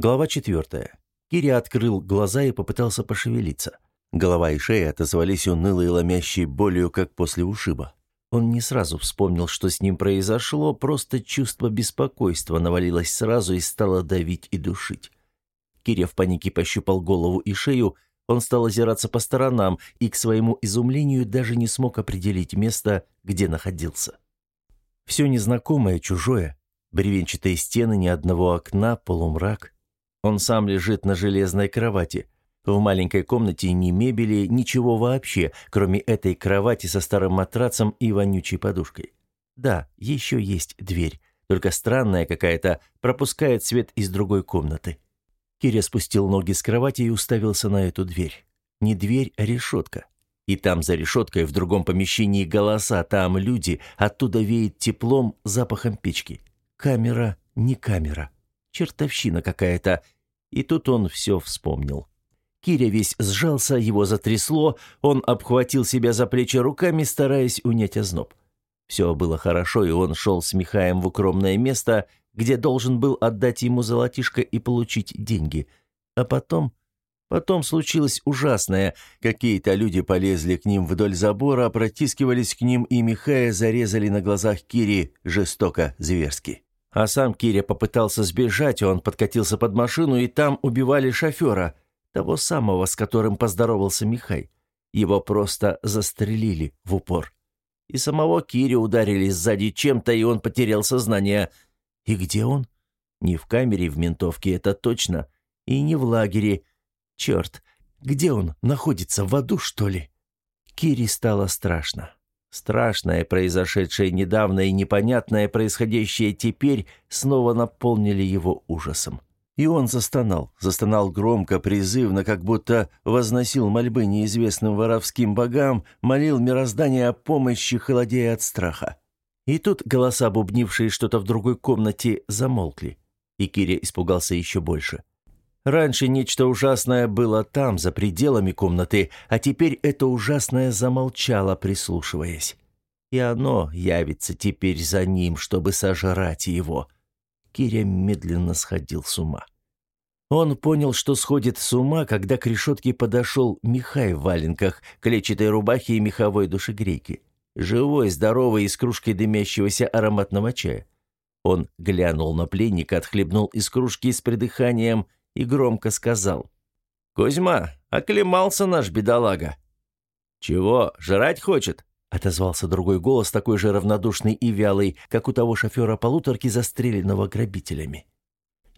Глава четвертая. Кири открыл глаза и попытался пошевелиться. Голова и шея отозвались унылой ломящей болью, как после ушиба. Он не сразу вспомнил, что с ним произошло, просто чувство беспокойства навалилось сразу и стало давить и душить. Киря в панике пощупал голову и шею, он стал озираться по сторонам и, к своему изумлению, даже не смог определить место, где находился. Все незнакомое, чужое, бревенчатые стены, ни одного окна, полумрак. Он сам лежит на железной кровати – в маленькой комнате ни мебели, ничего вообще, кроме этой кровати со старым матрацем и вонючей подушкой. Да, еще есть дверь, только странная какая-то, пропускает свет из другой комнаты. Киря спустил ноги с кровати и уставился на эту дверь. Не дверь, а решетка. И там за решеткой в другом помещении голоса, там люди, оттуда веет теплом, запахом печки. Камера, не камера. Чертовщина какая-то. И тут он все вспомнил. Киря весь сжался, его затрясло, он обхватил себя за плечи руками, стараясь унять озноб. Все было хорошо, и он шел с Михаем в укромное место, где должен был отдать ему золотишко и получить деньги. А потом... Потом случилось ужасное. Какие-то люди полезли к ним вдоль забора, протискивались к ним, и Михая зарезали на глазах Кири жестоко, зверски. А сам Киря попытался сбежать, он подкатился под машину, и там убивали шофера — того самого, с которым поздоровался Михай. Его просто застрелили в упор. И самого Кири ударили сзади чем-то, и он потерял сознание. И где он? Не в камере в ментовке, это точно. И не в лагере. Черт, где он? Находится в аду, что ли? Кири стало страшно. Страшное, произошедшее недавно и непонятное, происходящее теперь, снова наполнили его ужасом. И он застонал, застонал громко, призывно, как будто возносил мольбы неизвестным воровским богам, молил мироздание о помощи, холодея от страха. И тут голоса, бубнившие что-то в другой комнате, замолкли. И Киря испугался еще больше. Раньше нечто ужасное было там, за пределами комнаты, а теперь это ужасное замолчало, прислушиваясь. И оно явится теперь за ним, чтобы сожрать его. — Киря медленно сходил с ума. Он понял, что сходит с ума, когда к решетке подошел Михай в валенках, клетчатой рубахе и меховой душегрейке. Живой, здоровый и с кружкой дымящегося ароматного чая. Он глянул на пленника, отхлебнул из кружки с придыханием и громко сказал. «Кузьма, оклемался наш бедолага». «Чего, жрать хочет?» Отозвался другой голос, такой же равнодушный и вялый, как у того шофера полуторки, застреленного грабителями.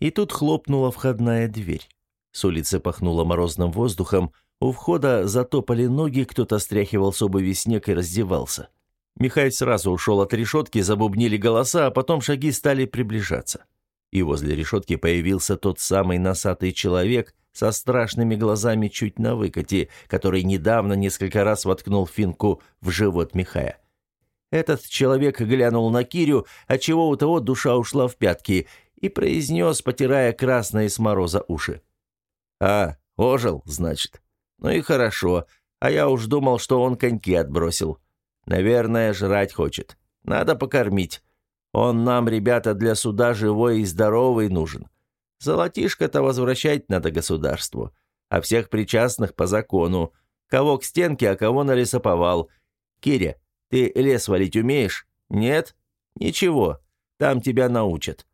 И тут хлопнула входная дверь. С улицы пахнуло морозным воздухом, у входа затопали ноги, кто-то стряхивал с обуви снег и раздевался. Михай сразу ушел от решетки, забубнили голоса, а потом шаги стали приближаться. И возле решетки появился тот самый носатый человек, со страшными глазами чуть на выкате, который недавно несколько раз воткнул финку в живот Михая. Этот человек глянул на Кирю, отчего у того душа ушла в пятки, и произнес, потирая красные с мороза уши. «А, ожил, значит. Ну и хорошо, а я уж думал, что он коньки отбросил. Наверное, жрать хочет. Надо покормить. Он нам, ребята, для суда живой и здоровый нужен. Золотишко-то возвращать надо государству, а всех причастных по закону. Кого к стенке, а кого на лесоповал. Киря, ты лес валить умеешь? Нет? Ничего, там тебя научат».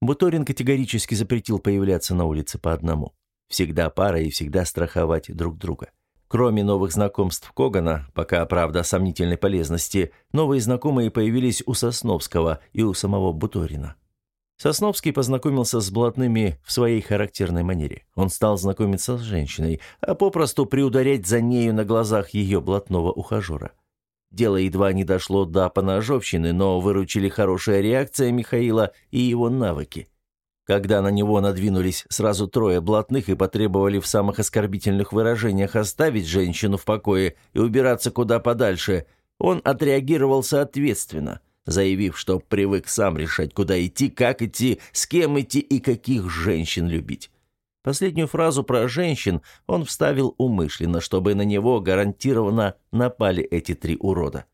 Буторин категорически запретил появляться на улице по одному. Всегда пара и всегда страховать друг друга. Кроме новых знакомств Когана, пока, правда, сомнительной полезности, новые знакомые появились у Сосновского и у самого Буторина. Сосновский познакомился с блатными в своей характерной манере. Он стал знакомиться с женщиной, а попросту приударять за нею на глазах ее блатного ухажера. Дело едва не дошло до поножовщины, но выручили хорошая реакция Михаила и его навыки. Когда на него надвинулись сразу трое блатных и потребовали в самых оскорбительных выражениях оставить женщину в покое и убираться куда подальше, он отреагировал соответственно – заявив, что привык сам решать, куда идти, как идти, с кем идти и каких женщин любить. Последнюю фразу про женщин он вставил умышленно, чтобы на него гарантированно напали эти три урода.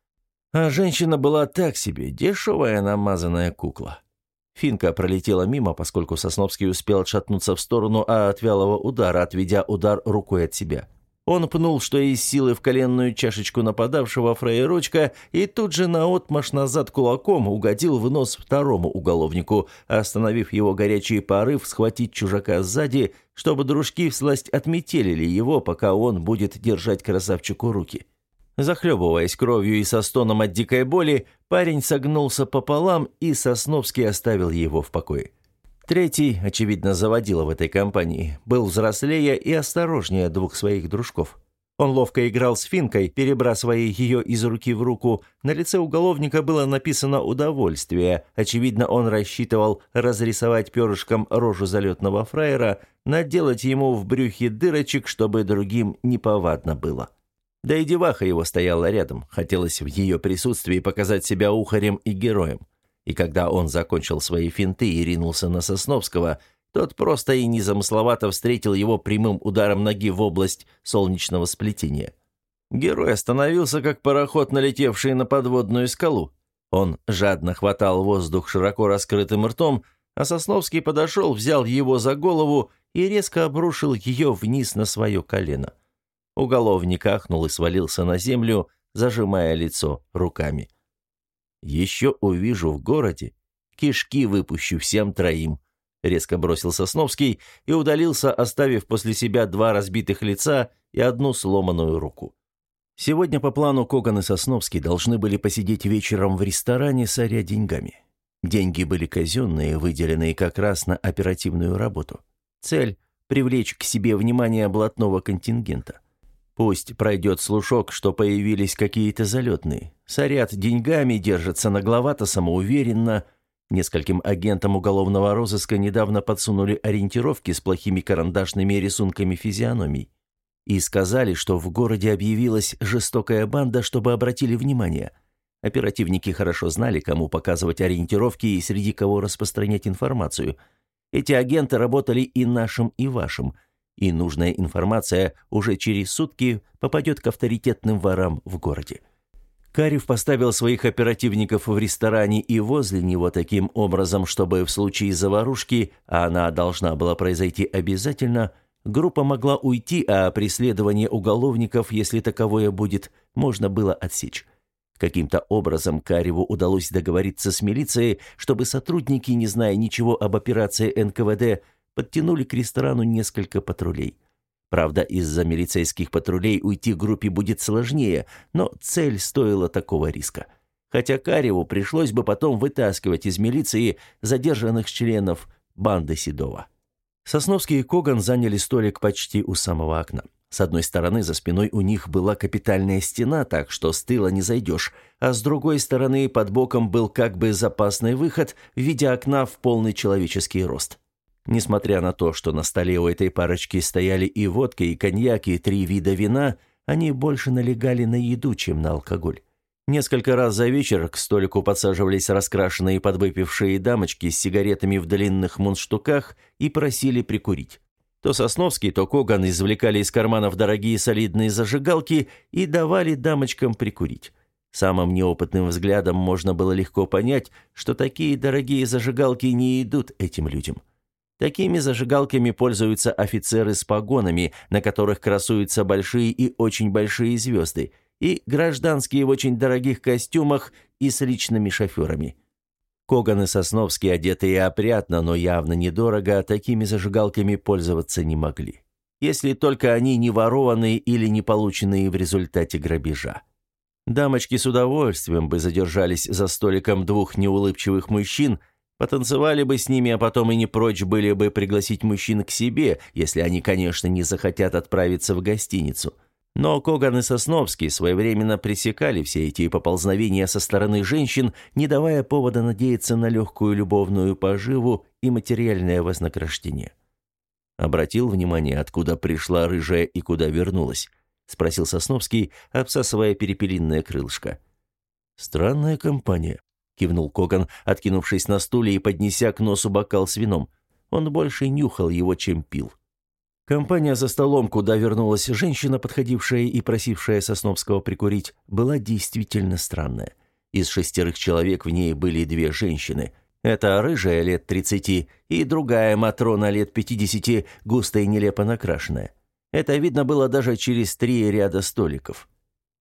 А женщина была так себе, дешевая намазанная кукла. Финка пролетела мимо, поскольку Сосновский успел отшатнуться в сторону а от вялого удара, отведя удар рукой от себя. Он пнул, что из силы в коленную чашечку нападавшего фраерочка и тут же наотмашь назад кулаком угодил в нос второму уголовнику, остановив его горячий порыв схватить чужака сзади, чтобы дружки всласть отметелили его, пока он будет держать красавчику руки. Захлебываясь кровью и со стоном от дикой боли, парень согнулся пополам, и Сосновский оставил его в покое. Третий, очевидно, заводила в этой компании, был взрослее и осторожнее двух своих дружков. Он ловко играл с финкой, перебрасывая ее из руки в руку. На лице уголовника было написано «удовольствие». Очевидно, он рассчитывал разрисовать перышком рожу залетного фраера, наделать ему в брюхе дырочек, чтобы другим неповадно было. Да и деваха его стояла рядом. Хотелось в ее присутствии показать себя ухарем и героем. И когда он закончил свои финты и ринулся на Сосновского, тот просто и незамысловато встретил его прямым ударом ноги в область солнечного сплетения. Герой остановился, как пароход, налетевший на подводную скалу. Он жадно хватал воздух широко раскрытым ртом, а Сосновский подошел, взял его за голову и резко обрушил ее вниз на свое колено. — Уголовник ахнул и свалился на землю, зажимая лицо руками. «Еще увижу в городе, кишки выпущу всем троим», — резко бросил Сосновский и удалился, оставив после себя два разбитых лица и одну сломанную руку. Сегодня по плану Коган и Сосновский должны были посидеть вечером в ресторане, соря деньгами. Деньги были казенные, выделенные как раз на оперативную работу. Цель – привлечь к себе внимание блатного контингента. Пусть пройдет слушок, что появились какие-то залетные. Сорят деньгами, держатся нагловато, самоуверенно. Нескольким агентам уголовного розыска недавно подсунули ориентировки с плохими карандашными рисунками физиономий. И сказали, что в городе объявилась жестокая банда, чтобы обратили внимание. Оперативники хорошо знали, кому показывать ориентировки и среди кого распространять информацию. Эти агенты работали и нашим, и вашим – и нужная информация уже через сутки попадет к авторитетным ворам в городе. Карев поставил своих оперативников в ресторане и возле него таким образом, чтобы в случае заварушки, а она должна была произойти обязательно, группа могла уйти, а преследование уголовников, если таковое будет, можно было отсечь. Каким-то образом Кареву удалось договориться с милицией, чтобы сотрудники, не зная ничего об операции НКВД, подтянули к ресторану несколько патрулей. Правда, из-за милицейских патрулей уйти группе будет сложнее, но цель стоила такого риска. Хотя Кареву пришлось бы потом вытаскивать из милиции задержанных членов банды Седова. Сосновский и Коган заняли столик почти у самого окна. С одной стороны, за спиной у них была капитальная стена, так что с тыла не зайдешь, а с другой стороны, под боком был как бы запасный выход в виде окна в полный человеческий рост. Несмотря на то, что на столе у этой парочки стояли и водка, и коньяк, и три вида вина, они больше налегали на еду, чем на алкоголь. Несколько раз за вечер к столику подсаживались раскрашенные подвыпившие дамочки с сигаретами в длинных мундштуках и просили прикурить. То Сосновский, то Коган извлекали из карманов дорогие солидные зажигалки и давали дамочкам прикурить. Самым неопытным взглядом можно было легко понять, что такие дорогие зажигалки не идут этим людям. Такими зажигалками пользуются офицеры с погонами, на которых красуются большие и очень большие звезды, и гражданские в очень дорогих костюмах и с личными шоферами. Коган и Сосновский, одетые опрятно, но явно недорого, такими зажигалками пользоваться не могли. Если только они не ворованные или не полученные в результате грабежа. Дамочки с удовольствием бы задержались за столиком двух неулыбчивых мужчин – Потанцевали бы с ними, а потом и не прочь были бы пригласить мужчин к себе, если они, конечно, не захотят отправиться в гостиницу. Но Коган и Сосновский своевременно пресекали все эти поползновения со стороны женщин, не давая повода надеяться на легкую любовную поживу и материальное вознаграждение. «Обратил внимание, откуда пришла рыжая и куда вернулась?» — спросил Сосновский, обсасывая перепелиное крылышко. «Странная компания кивнул Коган, откинувшись на стуле и поднеся к носу бокал с вином. Он больше нюхал его, чем пил. Компания за столом, куда вернулась женщина, подходившая и просившая Сосновского прикурить, была действительно странная. Из шестерых человек в ней были две женщины. Это рыжая лет 30 и другая Матрона лет 50, густо и нелепо накрашенная. Это видно было даже через три ряда столиков.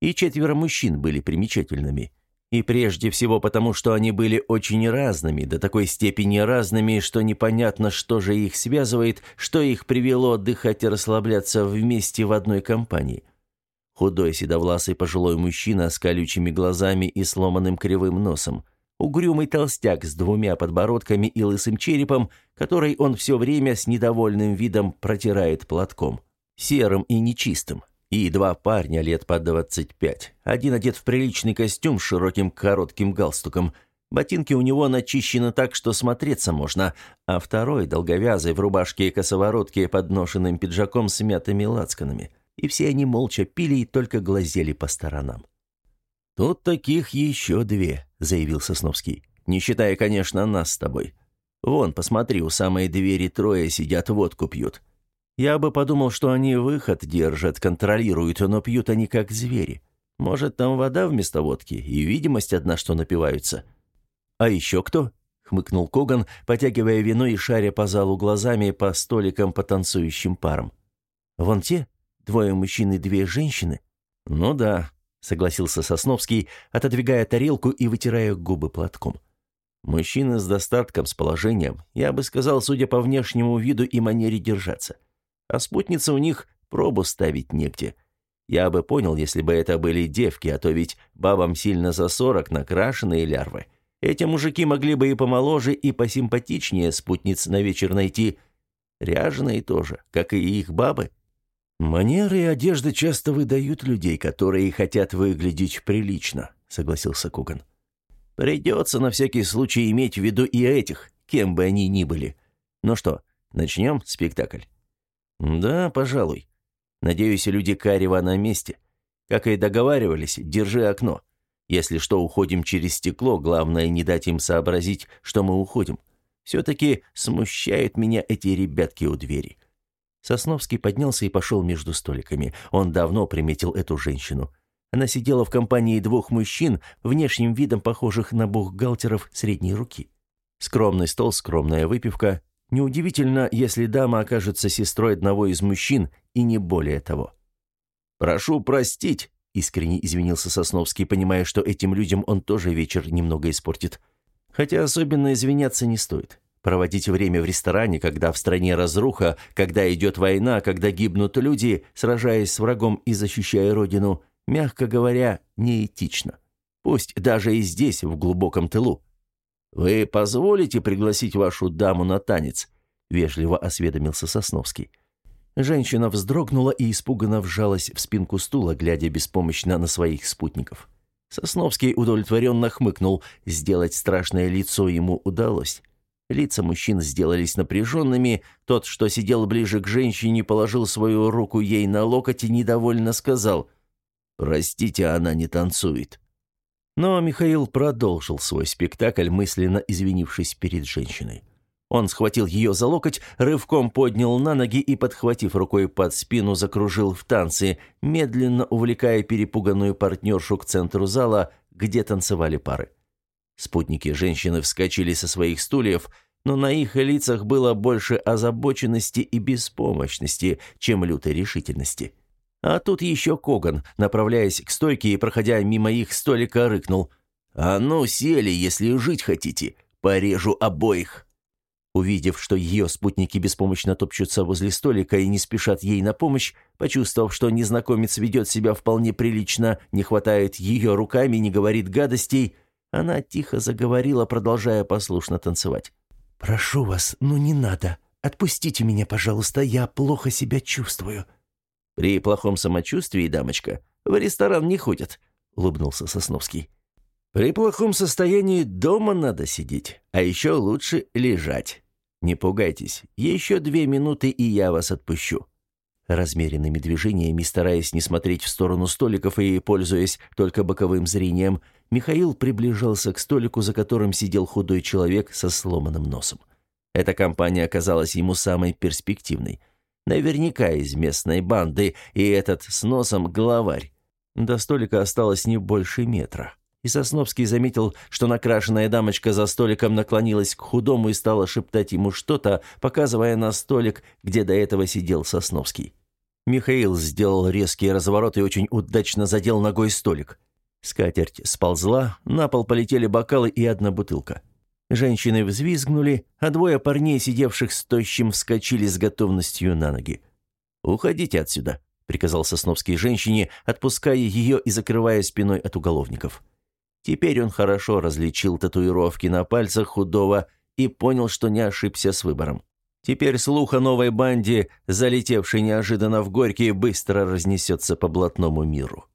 И четверо мужчин были примечательными. И прежде всего потому, что они были очень разными, до такой степени разными, что непонятно, что же их связывает, что их привело отдыхать и расслабляться вместе в одной компании. Худой седовласый пожилой мужчина с колючими глазами и сломанным кривым носом. Угрюмый толстяк с двумя подбородками и лысым черепом, который он все время с недовольным видом протирает платком. Серым и нечистым и два парня лет по двадцать пять. Один одет в приличный костюм с широким коротким галстуком. Ботинки у него начищены так, что смотреться можно, а второй, долговязый, в рубашке и косоворотке под ношенным пиджаком с мятыми лацканами. И все они молча пили и только глазели по сторонам. «Тут таких еще две», — заявил Сосновский. «Не считая, конечно, нас с тобой. Вон, посмотри, у самой двери трое сидят, водку пьют. Я бы подумал, что они выход держат, контролируют, но пьют они как звери. Может, там вода вместо водки и видимость одна, что напиваются. А еще кто? хмыкнул Коган, потягивая вино и шаря по залу глазами по столикам по танцующим парам. Вон те, двое мужчин и две женщины. Ну да, согласился Сосновский, отодвигая тарелку и вытирая губы платком. Мужчины с достатком, с положением, я бы сказал, судя по внешнему виду и манере держаться. А спутница у них пробу ставить негде. Я бы понял, если бы это были девки, а то ведь бабам сильно за сорок накрашенные лярвы. Эти мужики могли бы и помоложе, и посимпатичнее спутниц на вечер найти. Ряженые тоже, как и их бабы. «Манеры и одежда часто выдают людей, которые хотят выглядеть прилично», — согласился Куган. «Придется на всякий случай иметь в виду и этих, кем бы они ни были. Ну что, начнем спектакль?» «Да, пожалуй. Надеюсь, люди Карева на месте. Как и договаривались, держи окно. Если что, уходим через стекло, главное не дать им сообразить, что мы уходим. Все-таки смущают меня эти ребятки у двери». Сосновский поднялся и пошел между столиками. Он давно приметил эту женщину. Она сидела в компании двух мужчин, внешним видом похожих на бухгалтеров средней руки. Скромный стол, скромная выпивка, Неудивительно, если дама окажется сестрой одного из мужчин, и не более того. «Прошу простить», — искренне извинился Сосновский, понимая, что этим людям он тоже вечер немного испортит. Хотя особенно извиняться не стоит. Проводить время в ресторане, когда в стране разруха, когда идет война, когда гибнут люди, сражаясь с врагом и защищая родину, мягко говоря, неэтично. Пусть даже и здесь, в глубоком тылу. «Вы позволите пригласить вашу даму на танец?» — вежливо осведомился Сосновский. Женщина вздрогнула и испуганно вжалась в спинку стула, глядя беспомощно на своих спутников. Сосновский удовлетворенно хмыкнул. Сделать страшное лицо ему удалось. Лица мужчин сделались напряженными. Тот, что сидел ближе к женщине, положил свою руку ей на локоть и недовольно сказал «Простите, она не танцует». Но Михаил продолжил свой спектакль, мысленно извинившись перед женщиной. Он схватил ее за локоть, рывком поднял на ноги и, подхватив рукой под спину, закружил в танце, медленно увлекая перепуганную партнершу к центру зала, где танцевали пары. Спутники женщины вскочили со своих стульев, но на их лицах было больше озабоченности и беспомощности, чем лютой решительности. А тут еще Коган, направляясь к стойке и проходя мимо их столика, рыкнул. «А ну, сели, если жить хотите. Порежу обоих». Увидев, что ее спутники беспомощно топчутся возле столика и не спешат ей на помощь, почувствовав, что незнакомец ведет себя вполне прилично, не хватает ее руками, не говорит гадостей, она тихо заговорила, продолжая послушно танцевать. «Прошу вас, ну не надо. Отпустите меня, пожалуйста, я плохо себя чувствую». «При плохом самочувствии, дамочка, в ресторан не ходят», — улыбнулся Сосновский. «При плохом состоянии дома надо сидеть, а еще лучше лежать. Не пугайтесь, еще две минуты, и я вас отпущу». Размеренными движениями, стараясь не смотреть в сторону столиков и пользуясь только боковым зрением, Михаил приближался к столику, за которым сидел худой человек со сломанным носом. Эта компания оказалась ему самой перспективной — Наверняка из местной банды, и этот с носом главарь. До столика осталось не больше метра. и Сосновский заметил, что накрашенная дамочка за столиком наклонилась к худому и стала шептать ему что-то, показывая на столик, где до этого сидел Сосновский. Михаил сделал резкий разворот и очень удачно задел ногой столик. Скатерть сползла, на пол полетели бокалы и одна бутылка. Женщины взвизгнули, а двое парней, сидевших с тощим, вскочили с готовностью на ноги. «Уходите отсюда», — приказал Сосновский женщине, отпуская ее и закрывая спиной от уголовников. Теперь он хорошо различил татуировки на пальцах худого и понял, что не ошибся с выбором. Теперь слух о новой банде, залетевшей неожиданно в Горький, быстро разнесется по блатному миру.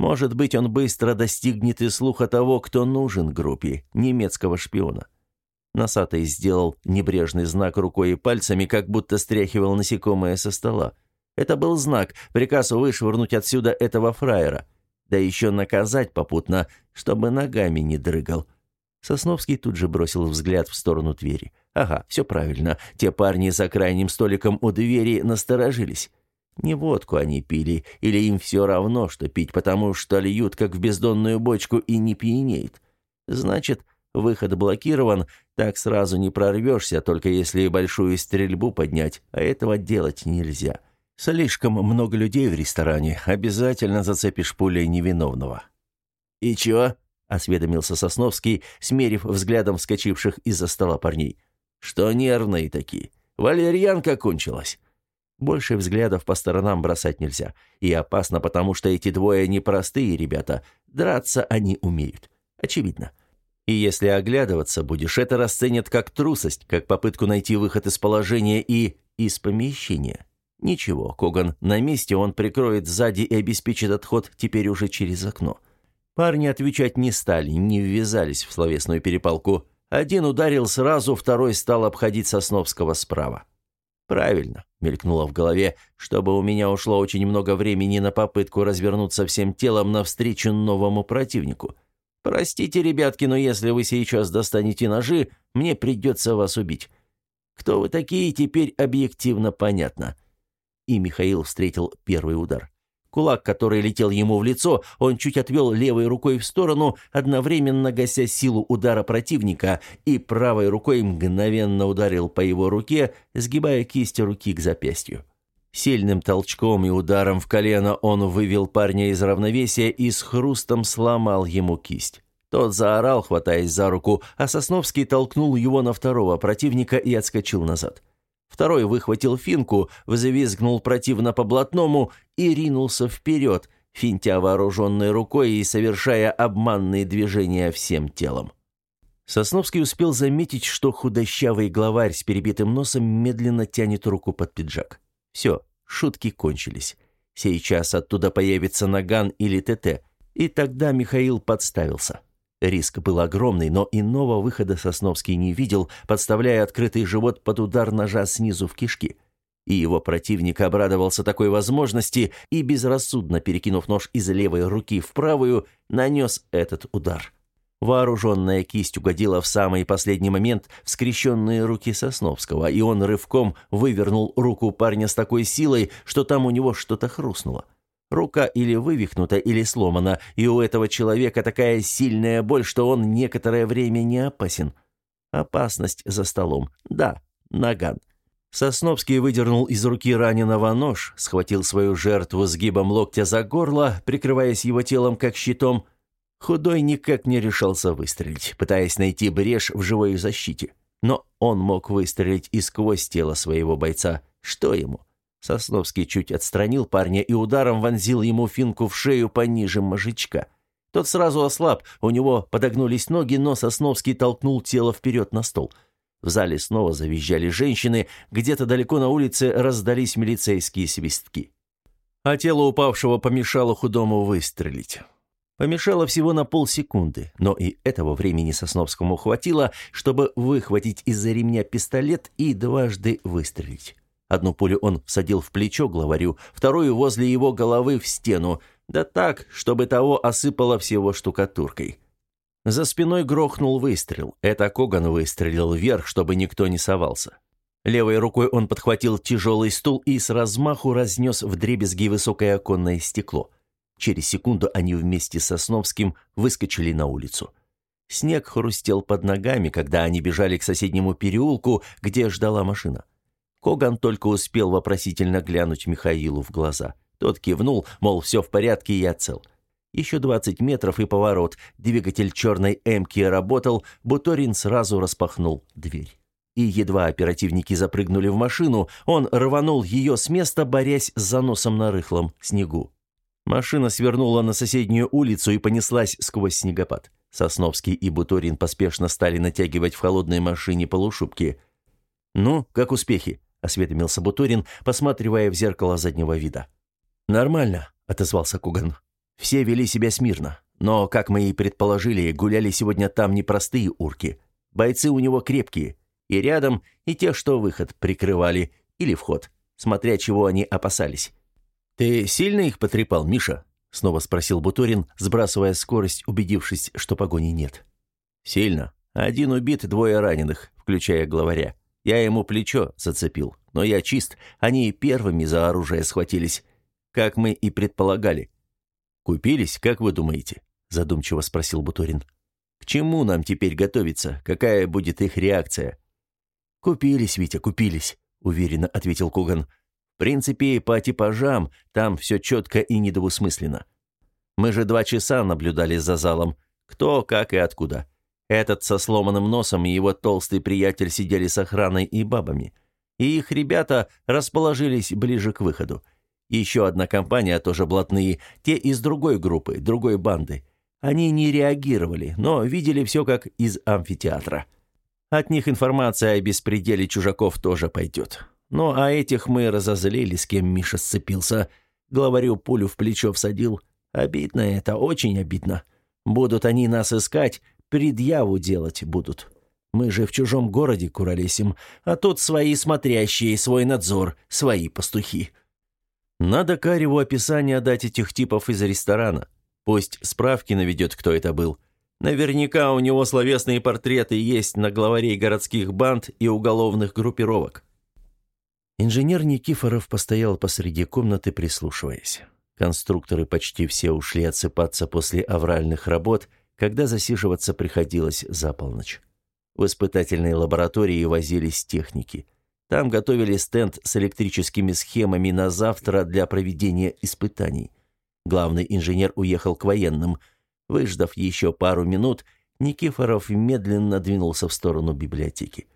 Может быть, он быстро достигнет и слуха того, кто нужен группе, немецкого шпиона. Носатый сделал небрежный знак рукой и пальцами, как будто стряхивал насекомое со стола. Это был знак, приказ вышвырнуть отсюда этого фраера – да еще наказать попутно, чтобы ногами не дрыгал. Сосновский тут же бросил взгляд в сторону двери. Ага, все правильно. Те парни за крайним столиком у двери насторожились. Не водку они пили, или им все равно, что пить, потому что льют, как в бездонную бочку, и не пьянеет. Значит, выход блокирован, так сразу не прорвешься, только если большую стрельбу поднять, а этого делать нельзя. Слишком много людей в ресторане, обязательно зацепишь пулей невиновного. «И чё?» — осведомился Сосновский, смерив взглядом вскочивших из-за стола парней. «Что нервные такие? Валерьянка кончилась». Больше взглядов по сторонам бросать нельзя. И опасно, потому что эти двое непростые ребята. Драться они умеют. Очевидно. И если оглядываться будешь, это расценят как трусость, как попытку найти выход из положения и из помещения. Ничего, Коган на месте, он прикроет сзади и обеспечит отход теперь уже через окно. Парни отвечать не стали, не ввязались в словесную перепалку. Один ударил сразу, второй стал обходить Сосновского справа. «Правильно», — мелькнуло в голове, чтобы у меня ушло очень много времени на попытку развернуться всем телом навстречу новому противнику. «Простите, ребятки, но если вы сейчас достанете ножи, мне придется вас убить. Кто вы такие, теперь объективно понятно и Михаил встретил первый удар. Кулак, который летел ему в лицо, он чуть отвел левой рукой в сторону, одновременно гася силу удара противника, и правой рукой мгновенно ударил по его руке, сгибая кисть руки к запястью. Сильным толчком и ударом в колено он вывел парня из равновесия и с хрустом сломал ему кисть. Тот заорал, хватаясь за руку, а Сосновский толкнул его на второго противника и отскочил назад. Второй выхватил финку, взвизгнул противно по блатному и ринулся вперед, финтя вооруженной рукой и совершая обманные движения всем телом. Сосновский успел заметить, что худощавый главарь с перебитым носом медленно тянет руку под пиджак. Все, шутки кончились. Сейчас оттуда появится Наган или ТТ, и тогда Михаил подставился. Риск был огромный, но иного выхода Сосновский не видел, подставляя открытый живот под удар ножа снизу в кишки. И его противник обрадовался такой возможности и, безрассудно перекинув нож из левой руки в правую, нанес этот удар. Вооруженная кисть угодила в самый последний момент в скрещенные руки Сосновского, и он рывком вывернул руку парня с такой силой, что там у него что-то хрустнуло. Рука или вывихнута, или сломана, и у этого человека такая сильная боль, что он некоторое время не опасен. Опасность за столом. Да, наган. Сосновский выдернул из руки раненого нож, схватил свою жертву сгибом локтя за горло, прикрываясь его телом как щитом. Худой никак не решался выстрелить, пытаясь найти брешь в живой защите. Но он мог выстрелить и сквозь тело своего бойца. Что ему? Сосновский чуть отстранил парня и ударом вонзил ему финку в шею пониже мозжечка. Тот сразу ослаб, у него подогнулись ноги, но Сосновский толкнул тело вперед на стол. В зале снова завизжали женщины, где-то далеко на улице раздались милицейские свистки. А тело упавшего помешало худому выстрелить. Помешало всего на полсекунды, но и этого времени Сосновскому хватило, чтобы выхватить из-за ремня пистолет и дважды выстрелить. Одну пулю он всадил в плечо главарю, вторую возле его головы в стену, да так, чтобы того осыпало всего штукатуркой. За спиной грохнул выстрел. Это Коган выстрелил вверх, чтобы никто не совался. Левой рукой он подхватил тяжелый стул и с размаху разнес в дребезги высокое оконное стекло. Через секунду они вместе с Сосновским выскочили на улицу. Снег хрустел под ногами, когда они бежали к соседнему переулку, где ждала машина. Коган только успел вопросительно глянуть Михаилу в глаза. Тот кивнул, мол, все в порядке, я цел. Еще 20 метров и поворот. Двигатель черной «Эмки» работал, Буторин сразу распахнул дверь. И едва оперативники запрыгнули в машину, он рванул ее с места, борясь с заносом на рыхлом снегу. Машина свернула на соседнюю улицу и понеслась сквозь снегопад. Сосновский и Буторин поспешно стали натягивать в холодной машине полушубки. «Ну, как успехи?» – осведомился Буторин, посматривая в зеркало заднего вида. «Нормально», – отозвался Куган. «Все вели себя смирно. Но, как мы и предположили, гуляли сегодня там непростые урки. Бойцы у него крепкие. И рядом, и те, что выход прикрывали, или вход, смотря чего они опасались. «Ты сильно их потрепал, Миша?» — снова спросил Буторин, сбрасывая скорость, убедившись, что погони нет. «Сильно. Один убит, двое раненых, включая главаря. Я ему плечо зацепил, но я чист. Они первыми за оружие схватились, как мы и предполагали». «Купились, как вы думаете?» — задумчиво спросил Буторин. «К чему нам теперь готовиться? Какая будет их реакция?» «Купились, Витя, купились», — уверенно ответил Коган принципе, по типажам там все четко и недвусмысленно. Мы же два часа наблюдали за залом. Кто, как и откуда. Этот со сломанным носом и его толстый приятель сидели с охраной и бабами. И их ребята расположились ближе к выходу. Еще одна компания, тоже блатные, те из другой группы, другой банды. Они не реагировали, но видели все как из амфитеатра. От них информация о беспределе чужаков тоже пойдет. Ну, а этих мы разозлили, с кем Миша сцепился. Главарю пулю в плечо всадил. Обидно это, очень обидно. Будут они нас искать, предъяву делать будут. Мы же в чужом городе куролесим, а тут свои смотрящие, свой надзор, свои пастухи. Надо Кареву описание дать этих типов из ресторана. Пусть справки наведет, кто это был. Наверняка у него словесные портреты есть на главарей городских банд и уголовных группировок. Инженер Никифоров постоял посреди комнаты, прислушиваясь. Конструкторы почти все ушли отсыпаться после авральных работ, когда засиживаться приходилось за полночь. В испытательной лаборатории возились техники. Там готовили стенд с электрическими схемами на завтра для проведения испытаний. Главный инженер уехал к военным. Выждав еще пару минут, Никифоров медленно двинулся в сторону библиотеки.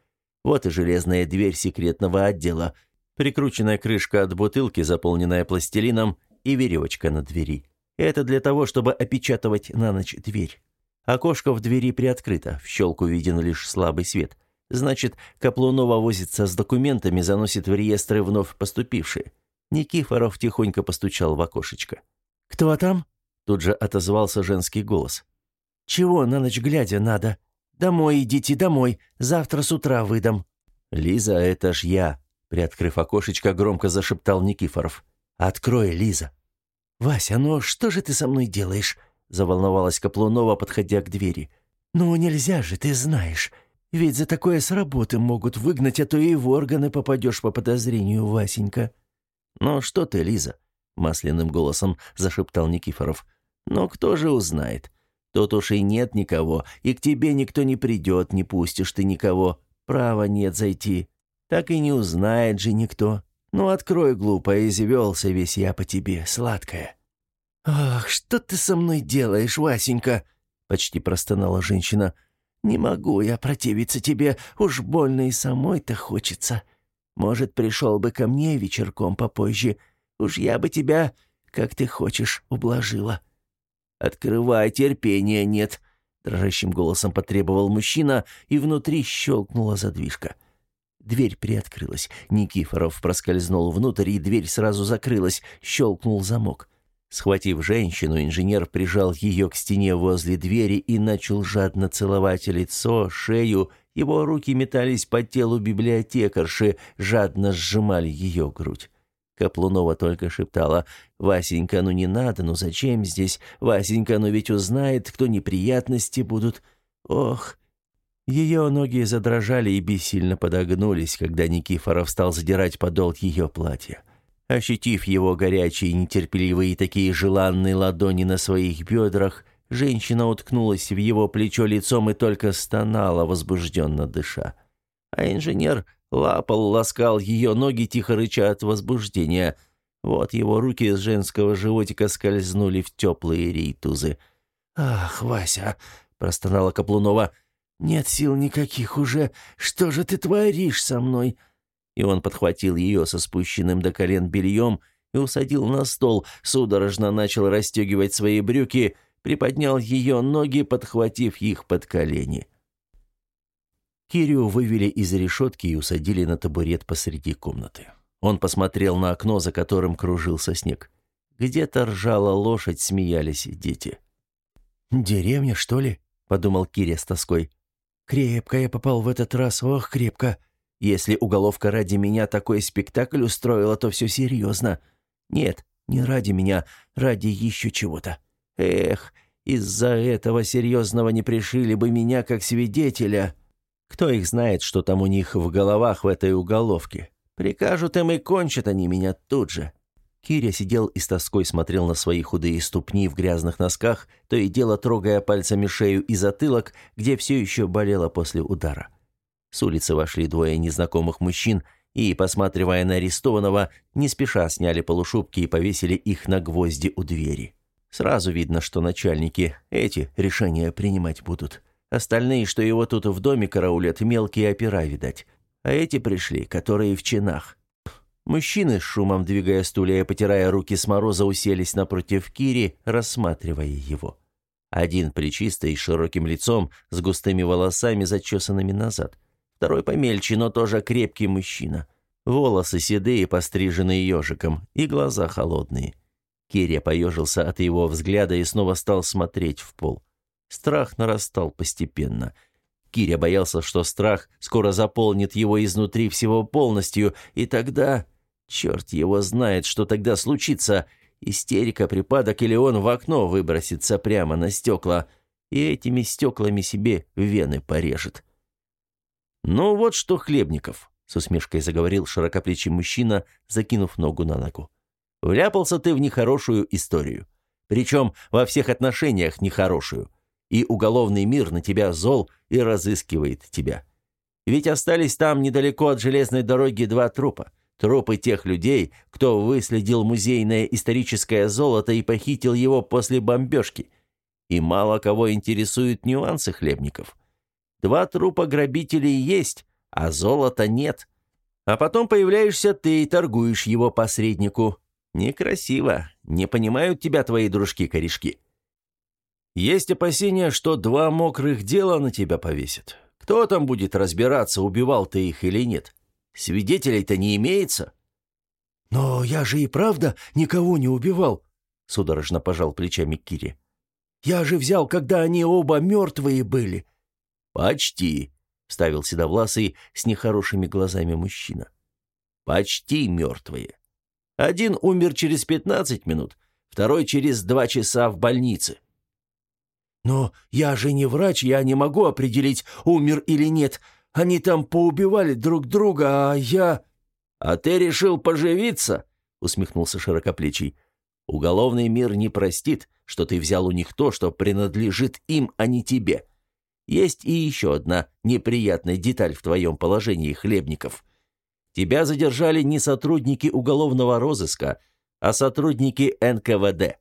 Вот и железная дверь секретного отдела – прикрученная крышка от бутылки, заполненная пластилином, и веревочка на двери. Это для того, чтобы опечатывать на ночь дверь. Окошко в двери приоткрыто, в щелку виден лишь слабый свет. Значит, Каплунова возится с документами, заносит в реестры вновь поступившие. Никифоров тихонько постучал в окошечко. «Кто там?» Тут же отозвался женский голос. «Чего на ночь глядя надо? Домой идите, домой. Завтра с утра выдам». «Лиза, это ж я», Приоткрыв окошечко, громко зашептал Никифоров. «Открой, Лиза!» «Вася, ну что же ты со мной делаешь?» Заволновалась Каплунова, подходя к двери. «Ну нельзя же, ты знаешь. Ведь за такое с работы могут выгнать, а то и в органы попадешь по подозрению, Васенька». «Ну что ты, Лиза?» Масляным голосом зашептал Никифоров. «Но кто же узнает? Тут уж и нет никого, и к тебе никто не придет, не пустишь ты никого. Права нет зайти. Так и не узнает же никто. Ну, открой, глупо, извелся весь я по тебе, сладкая». «Ах, что ты со мной делаешь, Васенька?» — почти простонала женщина. «Не могу я противиться тебе, уж больно и самой-то хочется. Может, пришел бы ко мне вечерком попозже, уж я бы тебя, как ты хочешь, ублажила». «Открывай, терпения нет», — дрожащим голосом потребовал мужчина, и внутри щелкнула задвижка. Дверь приоткрылась. Никифоров проскользнул внутрь, и дверь сразу закрылась. Щелкнул замок. Схватив женщину, инженер прижал ее к стене возле двери и начал жадно целовать лицо, шею. Его руки метались по телу библиотекарши, жадно сжимали ее грудь. Каплунова только шептала «Васенька, ну не надо, ну зачем здесь? Васенька, ну ведь узнает, кто неприятности будут. Ох!» Ее ноги задрожали и бессильно подогнулись, когда Никифоров стал задирать подол ее платья. Ощутив его горячие, нетерпеливые и такие желанные ладони на своих бедрах, женщина уткнулась в его плечо лицом и только стонала, возбужденно дыша. А инженер лапал, ласкал ее ноги, тихо рыча от возбуждения. Вот его руки с женского животика скользнули в теплые рейтузы. «Ах, Вася!» — простонала Каплунова. «Нет сил никаких уже. Что же ты творишь со мной?» И он подхватил ее со спущенным до колен бельем и усадил на стол, судорожно начал расстегивать свои брюки, приподнял ее ноги, подхватив их под колени. Кирю вывели из решетки и усадили на табурет посреди комнаты. Он посмотрел на окно, за которым кружился снег. Где-то ржала лошадь, смеялись дети. «Деревня, что ли?» — подумал Киря с тоской. «Крепко я попал в этот раз, ох, крепко. Если уголовка ради меня такой спектакль устроила, то все серьезно. Нет, не ради меня, ради еще чего-то. Эх, из-за этого серьезного не пришили бы меня как свидетеля. Кто их знает, что там у них в головах в этой уголовке? Прикажут им и кончат они меня тут же. Киря сидел и с тоской смотрел на свои худые ступни в грязных носках, то и дело трогая пальцами шею и затылок, где все еще болело после удара. С улицы вошли двое незнакомых мужчин и, посматривая на арестованного, не спеша сняли полушубки и повесили их на гвозди у двери. Сразу видно, что начальники эти решения принимать будут. Остальные, что его тут в доме караулят, мелкие опера, видать. А эти пришли, которые в чинах. Мужчины, шумом двигая стулья и потирая руки с мороза, уселись напротив Кири, рассматривая его. Один плечистый, с широким лицом, с густыми волосами, зачесанными назад. Второй помельче, но тоже крепкий мужчина. Волосы седые, постриженные ежиком, и глаза холодные. Киря поежился от его взгляда и снова стал смотреть в пол. Страх нарастал постепенно. Киря боялся, что страх скоро заполнит его изнутри всего полностью, и тогда... Черт его знает, что тогда случится. Истерика, припадок или он в окно выбросится прямо на стекла, и этими стеклами себе вены порежет. «Ну вот что, Хлебников», — с усмешкой заговорил широкоплечий мужчина, закинув ногу на ногу. Вляпался ты в нехорошую историю. Причем во всех отношениях нехорошую. И уголовный мир на тебя зол и разыскивает тебя. Ведь остались там недалеко от железной дороги два трупа. Трупы тех людей, кто выследил музейное историческое золото и похитил его после бомбежки. И мало кого интересуют нюансы хлебников. Два трупа грабителей есть, а золота нет. А потом появляешься ты и торгуешь его посреднику. Некрасиво. Не понимают тебя твои дружки-корешки. Есть опасения, что два мокрых дела на тебя повесят. Кто там будет разбираться, убивал ты их или нет? Свидетелей-то не имеется. Но я же и правда никого не убивал, судорожно пожал плечами Кири. Я же взял, когда они оба мертвые были. Почти, вставил седовласый с нехорошими глазами мужчина. Почти мертвые. Один умер через 15 минут, второй через два часа в больнице. «Но я же не врач, я не могу определить, умер или нет. Они там поубивали друг друга, а я...» «А ты решил поживиться?» — усмехнулся широкоплечий. «Уголовный мир не простит, что ты взял у них то, что принадлежит им, а не тебе. Есть и еще одна неприятная деталь в твоем положении, Хлебников. Тебя задержали не сотрудники уголовного розыска, а сотрудники НКВД.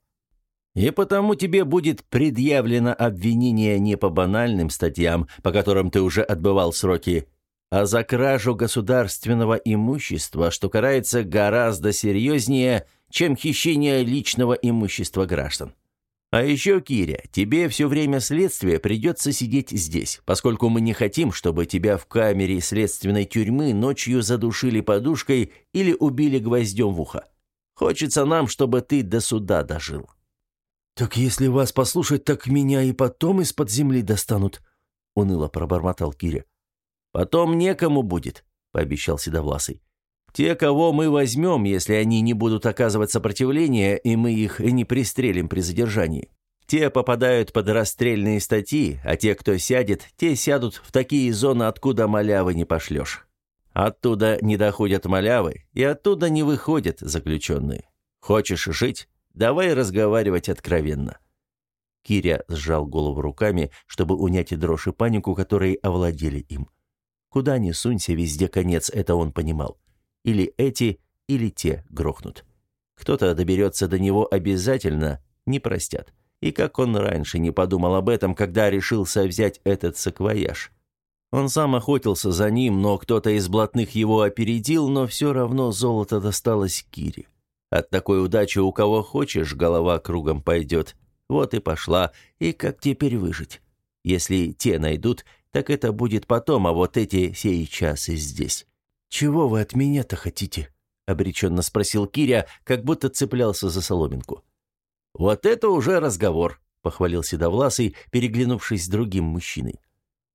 И потому тебе будет предъявлено обвинение не по банальным статьям, по которым ты уже отбывал сроки, а за кражу государственного имущества, что карается гораздо серьезнее, чем хищение личного имущества граждан. А еще, Киря, тебе все время следствия придется сидеть здесь, поскольку мы не хотим, чтобы тебя в камере следственной тюрьмы ночью задушили подушкой или убили гвоздем в ухо. Хочется нам, чтобы ты до суда дожил». «Так если вас послушать, так меня и потом из-под земли достанут», — уныло пробормотал Киря. «Потом некому будет», — пообещал Седовласый. Те, кого мы возьмем, если они не будут оказывать сопротивление, и мы их не пристрелим при задержании. Те попадают под расстрельные статьи, а те, кто сядет, те сядут в такие зоны, откуда малявы не пошлешь. Оттуда не доходят малявы, и оттуда не выходят заключенные. Хочешь жить? Давай разговаривать откровенно». Киря сжал голову руками, чтобы унять дрожь и панику, которые овладели им. Куда ни сунься, везде конец, это он понимал. Или эти, или те грохнут. Кто-то доберется до него обязательно, не простят. И как он раньше не подумал об этом, когда решился взять этот саквояж. Он сам охотился за ним, но кто-то из блатных его опередил, но все равно золото досталось Кире. От такой удачи у кого хочешь, голова кругом пойдет. Вот и пошла. И как теперь выжить? Если те найдут, так это будет потом, а вот эти сейчас и здесь. «Чего вы от меня-то хотите?» — обреченно спросил Киря, как будто цеплялся за соломинку. «Вот это уже разговор», — похвалил Седовласый, переглянувшись с другим мужчиной.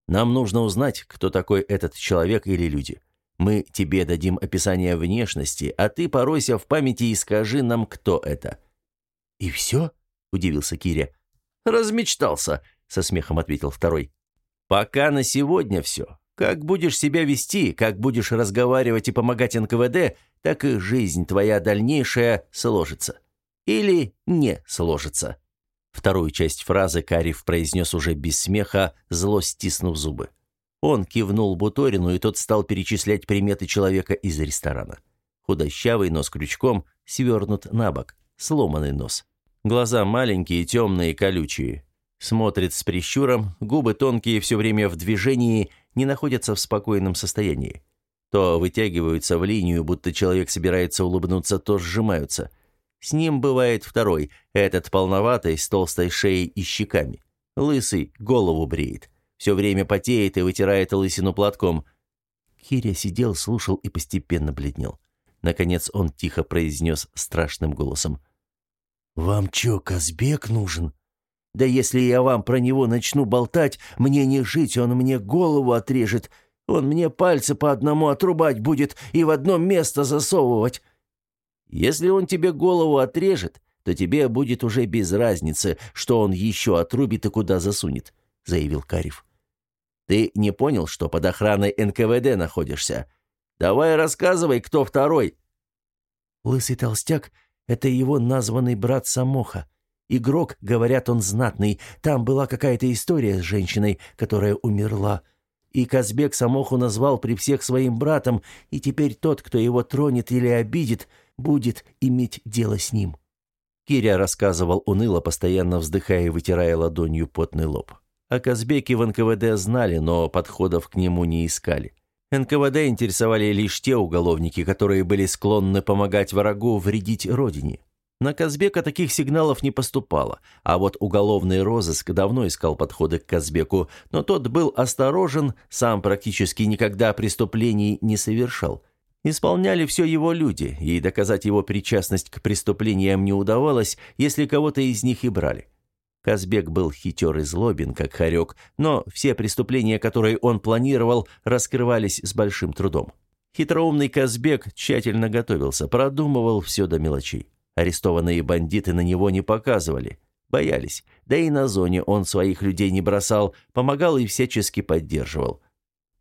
«Нам нужно узнать, кто такой этот человек или люди. Мы тебе дадим описание внешности, а ты поройся в памяти и скажи нам, кто это». «И все?» — удивился Киря. «Размечтался», — со смехом ответил второй. «Пока на сегодня все. Как будешь себя вести, как будешь разговаривать и помогать НКВД, так и жизнь твоя дальнейшая сложится. Или не сложится». Вторую часть фразы Карев произнес уже без смеха, зло стиснув зубы. Он кивнул Буторину, и тот стал перечислять приметы человека из ресторана. Худощавый нос крючком, свернут на бок, сломанный нос. Глаза маленькие, темные, колючие. Смотрит с прищуром, губы тонкие, все время в движении, не находятся в спокойном состоянии. То вытягиваются в линию, будто человек собирается улыбнуться, то сжимаются. С ним бывает второй, этот полноватый, с толстой шеей и щеками. Лысый, голову бреет. Все время потеет и вытирает лысину платком. Киря сидел, слушал и постепенно бледнел. Наконец он тихо произнес страшным голосом. «Вам чё, Казбек нужен?» Да если я вам про него начну болтать, мне не жить, он мне голову отрежет. Он мне пальцы по одному отрубать будет и в одно место засовывать. Если он тебе голову отрежет, то тебе будет уже без разницы, что он еще отрубит и куда засунет», — заявил Карев. «Ты не понял, что под охраной НКВД находишься? Давай рассказывай, кто второй». Лысый толстяк — это его названный брат Самоха. Игрок, говорят, он знатный. Там была какая-то история с женщиной, которая умерла. И Казбек Самоху назвал при всех своим братом, и теперь тот, кто его тронет или обидит, будет иметь дело с ним». Киря рассказывал уныло, постоянно вздыхая и вытирая ладонью потный лоб. О Казбеке в НКВД знали, но подходов к нему не искали. НКВД интересовали лишь те уголовники, которые были склонны помогать врагу вредить родине. На Казбека таких сигналов не поступало, а вот уголовный розыск давно искал подходы к Казбеку, но тот был осторожен, сам практически никогда преступлений не совершал. Исполняли все его люди, и доказать его причастность к преступлениям не удавалось, если кого-то из них и брали. Казбек был хитер и злобен, как хорек, но все преступления, которые он планировал, раскрывались с большим трудом. Хитроумный Казбек тщательно готовился, продумывал все до мелочей. Арестованные бандиты на него не показывали. Боялись. Да и на зоне он своих людей не бросал, помогал и всячески поддерживал.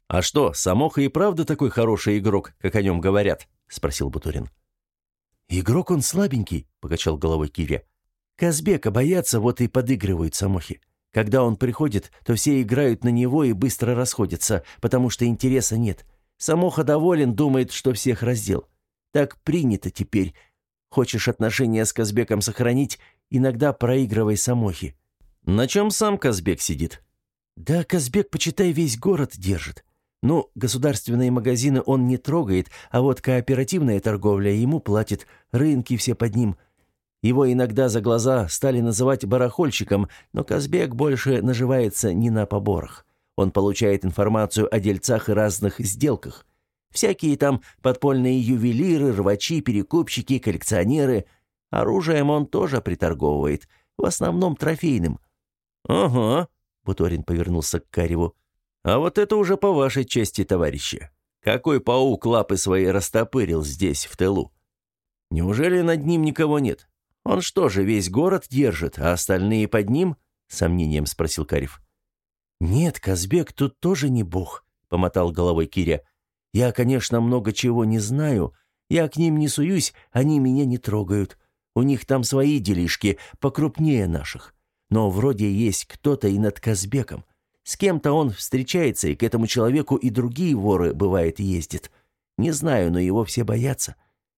«А что, Самоха и правда такой хороший игрок, как о нем говорят?» — спросил Бутурин. «Игрок он слабенький», — покачал головой Киря. «Казбека боятся, вот и подыгрывают Самохи. Когда он приходит, то все играют на него и быстро расходятся, потому что интереса нет. Самоха доволен, думает, что всех раздел. Так принято теперь, Хочешь отношения с Казбеком сохранить, иногда проигрывай Самохи. На чем сам Казбек сидит? Да, Казбек, почитай, весь город держит. Ну, государственные магазины он не трогает, а вот кооперативная торговля ему платит, рынки все под ним. Его иногда за глаза стали называть барахольщиком, но Казбек больше наживается не на поборах. Он получает информацию о дельцах и разных сделках. Всякие там подпольные ювелиры, рвачи, перекупщики, коллекционеры. Оружием он тоже приторговывает, в основном трофейным. «Ага», — Буторин повернулся к Кареву. «А вот это уже по вашей чести, товарищи. Какой паук лапы свои растопырил здесь, в тылу? Неужели над ним никого нет? Он что же, весь город держит, а остальные под ним?» — сомнением спросил Карев. «Нет, Казбек тут тоже не бог», — помотал головой Киря. Я, конечно, много чего не знаю. Я к ним не суюсь, они меня не трогают. У них там свои делишки, покрупнее наших. Но вроде есть кто-то и над Казбеком. С кем-то он встречается, и к этому человеку и другие воры, бывает, ездят. Не знаю, но его все боятся.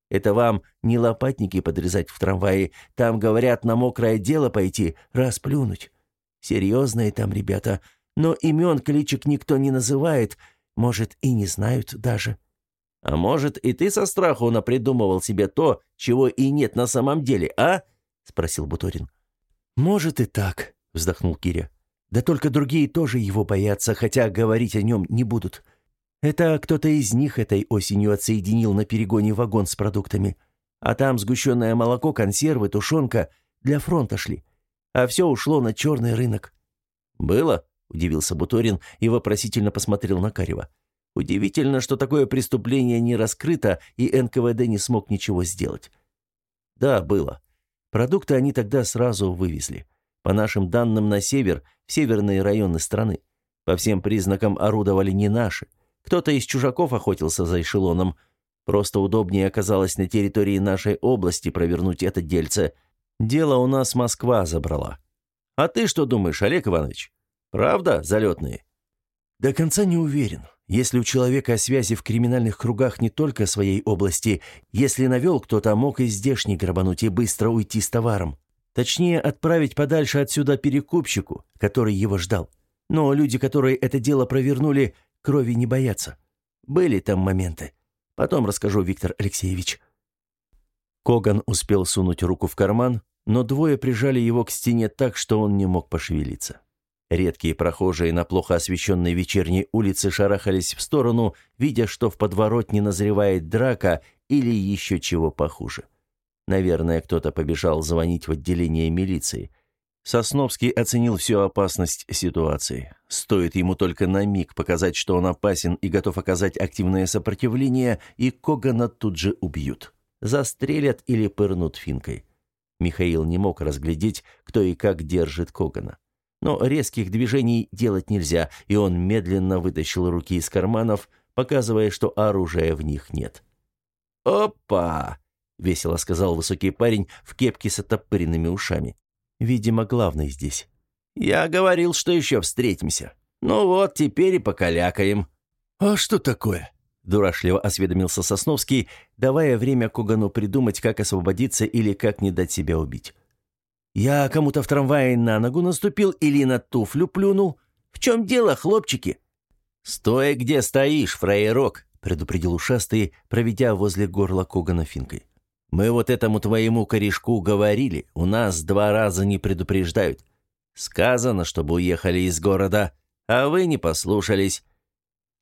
Это вам не лопатники подрезать в трамвае. Там, говорят, на мокрое дело пойти, расплюнуть. Серьезные там ребята. Но имен кличек никто не называет. Может, и не знают даже. А может, и ты со страху напридумывал себе то, чего и нет на самом деле, а? Спросил Буторин. Может и так, вздохнул Киря. Да только другие тоже его боятся, хотя говорить о нем не будут. Это кто-то из них этой осенью отсоединил на перегоне вагон с продуктами. А там сгущенное молоко, консервы, тушенка для фронта шли. А все ушло на черный рынок. «Было?» – удивился Буторин и вопросительно посмотрел на Карева. «Удивительно, что такое преступление не раскрыто, и НКВД не смог ничего сделать». «Да, было. Продукты они тогда сразу вывезли. По нашим данным, на север, в северные районы страны. По всем признакам орудовали не наши. Кто-то из чужаков охотился за эшелоном. Просто удобнее оказалось на территории нашей области провернуть это дельце. Дело у нас Москва забрала. А ты что думаешь, Олег Иванович? Правда, залетные? До конца не уверен. Если у человека связи в криминальных кругах не только своей области, если навел кто-то, мог и здешний грабануть и быстро уйти с товаром. Точнее, отправить подальше отсюда перекупщику, который его ждал. Но люди, которые это дело провернули, Крови не боятся. Были там моменты. Потом расскажу, Виктор Алексеевич». Коган успел сунуть руку в карман, но двое прижали его к стене так, что он не мог пошевелиться. Редкие прохожие на плохо освещенной вечерней улице шарахались в сторону, видя, что в подворотне назревает драка или еще чего похуже. Наверное, кто-то побежал звонить в отделение милиции. Сосновский оценил всю опасность ситуации. Стоит ему только на миг показать, что он опасен и готов оказать активное сопротивление, и Когана тут же убьют. Застрелят или пырнут финкой. Михаил не мог разглядеть, кто и как держит Когана. Но резких движений делать нельзя, и он медленно вытащил руки из карманов, показывая, что оружия в них нет. «Опа!» — весело сказал высокий парень в кепке с оттопыренными ушами. Видимо, главный здесь. «Я говорил, что еще встретимся. Ну вот, теперь и покалякаем». «А что такое?» – дурашливо осведомился Сосновский, давая время Когану придумать, как освободиться или как не дать себя убить. «Я кому-то в трамвае на ногу наступил или на туфлю плюнул? В чем дело, хлопчики?» «Стой, где стоишь, фраерок!» – предупредил ушастый, проведя возле горла Когана финкой. Мы вот этому твоему корешку говорили, у нас два раза не предупреждают. Сказано, чтобы уехали из города, а вы не послушались.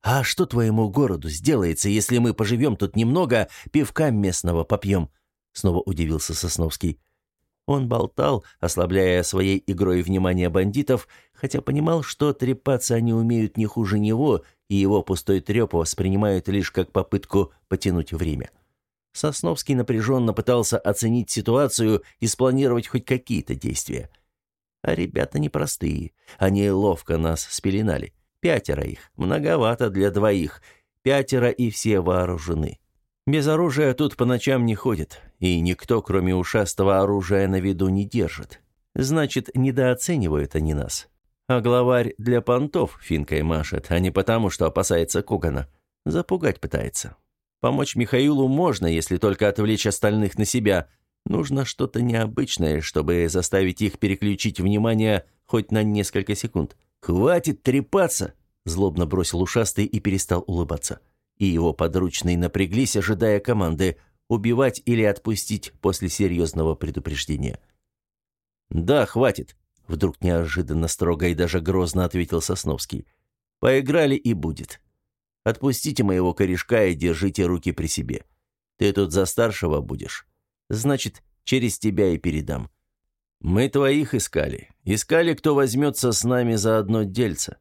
А что твоему городу сделается, если мы поживем тут немного, пивка местного попьем?» Снова удивился Сосновский. Он болтал, ослабляя своей игрой внимание бандитов, хотя понимал, что трепаться они умеют не хуже него, и его пустой треп воспринимают лишь как попытку потянуть время. — Сосновский напряженно пытался оценить ситуацию и спланировать хоть какие-то действия. А ребята непростые. Они ловко нас спеленали. Пятеро их. Многовато для двоих. Пятеро и все вооружены. Без оружия тут по ночам не ходят, и никто, кроме ушастого, оружия на виду не держит. Значит, недооценивают они нас. А главарь для понтов финкой машет, а не потому, что опасается Кугана. Запугать пытается. Помочь Михаилу можно, если только отвлечь остальных на себя. Нужно что-то необычное, чтобы заставить их переключить внимание хоть на несколько секунд. «Хватит трепаться!» – злобно бросил ушастый и перестал улыбаться. И его подручные напряглись, ожидая команды убивать или отпустить после серьезного предупреждения. «Да, хватит», – вдруг неожиданно строго и даже грозно ответил Сосновский. «Поиграли и будет. Отпустите моего корешка и держите руки при себе. Ты тут за старшего будешь. Значит, через тебя и передам. Мы твоих искали. Искали, кто возьмется с нами за одно дельце.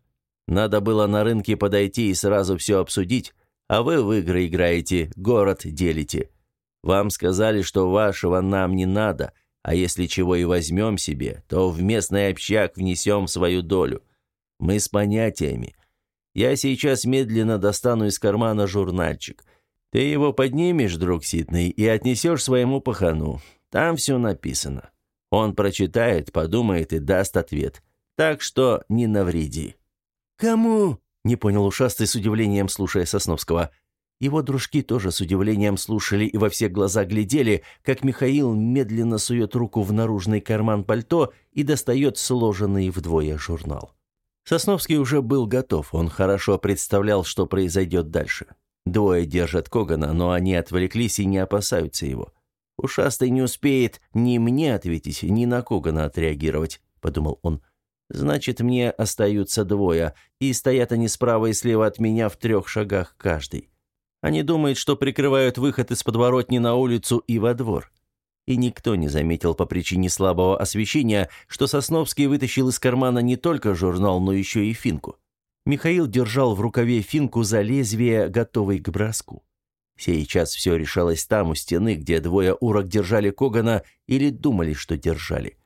Надо было на рынке подойти и сразу все обсудить, а вы в игры играете, город делите. Вам сказали, что вашего нам не надо, а если чего и возьмем себе, то в местный общак внесем свою долю. Мы с понятиями. Я сейчас медленно достану из кармана журнальчик. Ты его поднимешь, друг Ситный, и отнесешь своему пахану. Там все написано. Он прочитает, подумает и даст ответ. Так что не навреди». «Кому?» — не понял ушастый с удивлением, слушая Сосновского. Его дружки тоже с удивлением слушали и во все глаза глядели, как Михаил медленно сует руку в наружный карман пальто и достает сложенный вдвое журнал. Сосновский уже был готов, он хорошо представлял, что произойдет дальше. Двое держат Когана, но они отвлеклись и не опасаются его. «Ушастый не успеет ни мне ответить, ни на Когана отреагировать», — подумал он. «Значит, мне остаются двое, и стоят они справа и слева от меня в трех шагах каждый. Они думают, что прикрывают выход из подворотни на улицу и во двор. И никто не заметил по причине слабого освещения, что Сосновский вытащил из кармана не только журнал, но еще и финку. Михаил держал в рукаве финку за лезвие, готовый к броску. Сейчас все решалось там, у стены, где двое урок держали Когана или думали, что держали.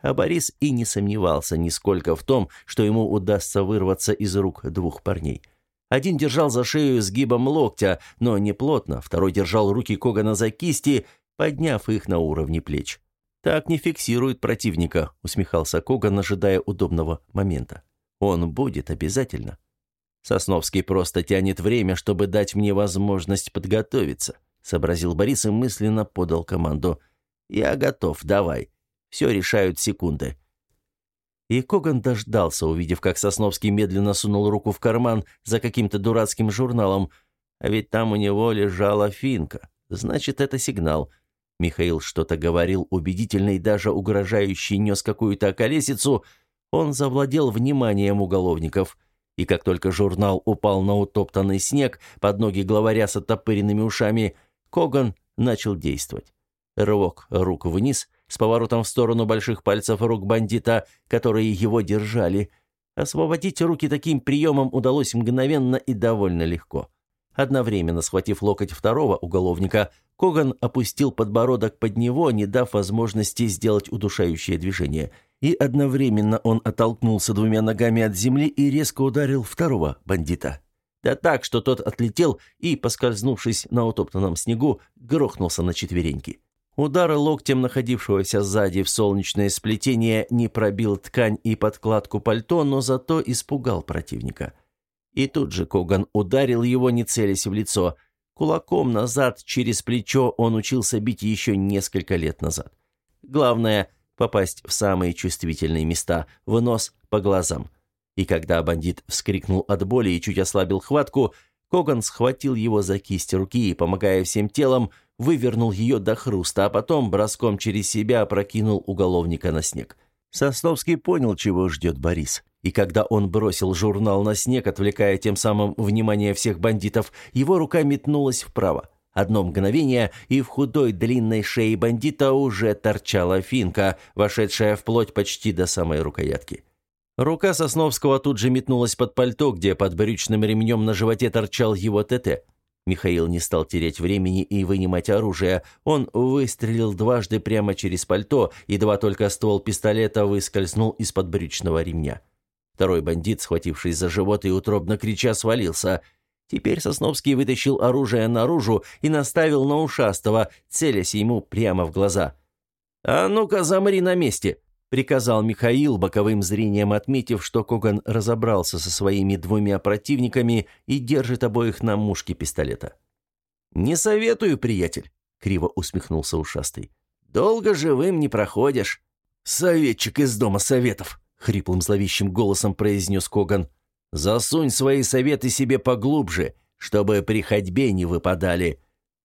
А Борис и не сомневался нисколько в том, что ему удастся вырваться из рук двух парней. Один держал за шею сгибом локтя, но не плотно, второй держал руки Когана за кисти, подняв их на уровне плеч. «Так не фиксирует противника», — усмехался Коган, ожидая удобного момента. Он будет обязательно. Сосновский просто тянет время, чтобы дать мне возможность подготовиться, сообразил Борис и мысленно подал команду. Я готов, давай. Все решают секунды. И Коган дождался, увидев, как Сосновский медленно сунул руку в карман за каким-то дурацким журналом. А ведь там у него лежала финка. Значит, это сигнал. Михаил что-то говорил убедительно и даже угрожающе нес какую-то околесицу — он завладел вниманием уголовников. И как только журнал упал на утоптанный снег под ноги главаря с оттопыренными ушами, Коган начал действовать. Рывок рук вниз, с поворотом в сторону больших пальцев рук бандита, которые его держали. Освободить руки таким приемом удалось мгновенно и довольно легко. Одновременно схватив локоть второго уголовника, Коган опустил подбородок под него, не дав возможности сделать удушающее движение – и одновременно он оттолкнулся двумя ногами от земли и резко ударил второго бандита. Да так, что тот отлетел и, поскользнувшись на утоптанном снегу, грохнулся на четвереньки. Удар локтем находившегося сзади в солнечное сплетение не пробил ткань и подкладку пальто, но зато испугал противника. И тут же Коган ударил его, не целясь в лицо. Кулаком назад через плечо он учился бить еще несколько лет назад. Главное — попасть в самые чувствительные места, в нос, по глазам. И когда бандит вскрикнул от боли и чуть ослабил хватку, Коган схватил его за кисть руки и, помогая всем телом, вывернул ее до хруста, а потом броском через себя опрокинул уголовника на снег. Сосновский понял, чего ждет Борис. И когда он бросил журнал на снег, отвлекая тем самым внимание всех бандитов, его рука метнулась вправо. Одно мгновение, и в худой длинной шее бандита уже торчала финка, вошедшая вплоть почти до самой рукоятки. Рука Сосновского тут же метнулась под пальто, где под брючным ремнем на животе торчал его ТТ. Михаил не стал терять времени и вынимать оружие. Он выстрелил дважды прямо через пальто, едва только ствол пистолета выскользнул из-под брючного ремня. Второй бандит, схватившись за живот и утробно крича, свалился – Теперь Сосновский вытащил оружие наружу и наставил на ушастого, целясь ему прямо в глаза. «А ну-ка, замри на месте!» — приказал Михаил, боковым зрением отметив, что Коган разобрался со своими двумя противниками и держит обоих на мушке пистолета. «Не советую, приятель», — криво усмехнулся ушастый. «Долго живым не проходишь». «Советчик из дома советов», — хриплым зловещим голосом произнес Коган. Засунь свои советы себе поглубже, чтобы при ходьбе не выпадали.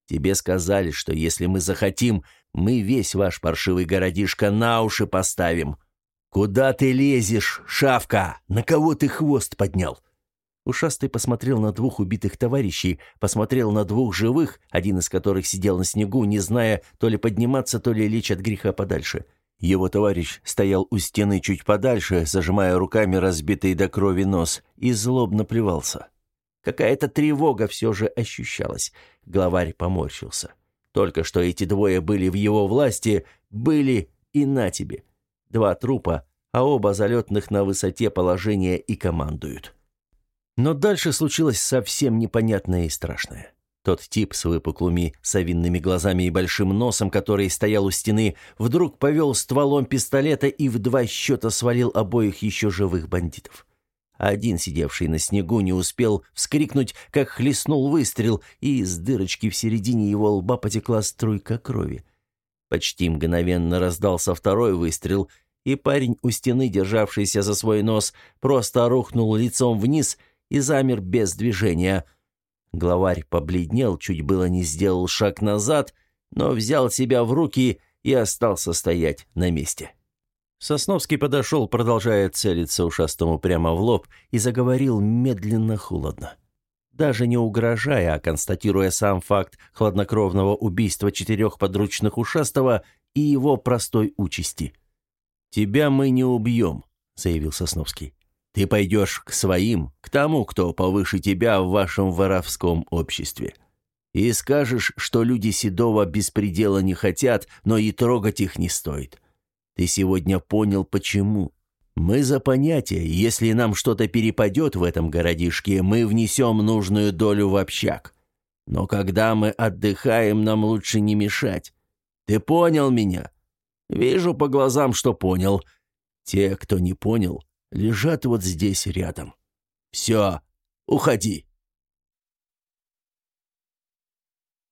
Тебе сказали, что если мы захотим, мы весь ваш паршивый городишко на уши поставим. Куда ты лезешь, шавка? На кого ты хвост поднял?» Ушастый посмотрел на двух убитых товарищей, посмотрел на двух живых, один из которых сидел на снегу, не зная то ли подниматься, то ли лечь от греха подальше. Его товарищ стоял у стены чуть подальше, зажимая руками разбитый до крови нос, и злобно плевался. Какая-то тревога все же ощущалась. Главарь поморщился. Только что эти двое были в его власти, были и на тебе. Два трупа, а оба залетных на высоте положения и командуют. Но дальше случилось совсем непонятное и страшное. Тот тип с выпуклыми совинными глазами и большим носом, который стоял у стены, вдруг повел стволом пистолета и в два счета свалил обоих еще живых бандитов. Один, сидевший на снегу, не успел вскрикнуть, как хлестнул выстрел, и из дырочки в середине его лба потекла струйка крови. Почти мгновенно раздался второй выстрел, и парень у стены, державшийся за свой нос, просто рухнул лицом вниз и замер без движения. Главарь побледнел, чуть было не сделал шаг назад, но взял себя в руки и остался стоять на месте. Сосновский подошел, продолжая целиться ушастому прямо в лоб, и заговорил медленно, холодно. Даже не угрожая, а констатируя сам факт хладнокровного убийства четырех подручных ушастого и его простой участи. «Тебя мы не убьем», — заявил Сосновский. «Ты пойдешь к своим, к тому, кто повыше тебя в вашем воровском обществе. И скажешь, что люди Седова беспредела не хотят, но и трогать их не стоит. Ты сегодня понял, почему. Мы за понятие, если нам что-то перепадет в этом городишке, мы внесем нужную долю в общак. Но когда мы отдыхаем, нам лучше не мешать. Ты понял меня? Вижу по глазам, что понял. Те, кто не понял, лежат вот здесь рядом. Все, уходи.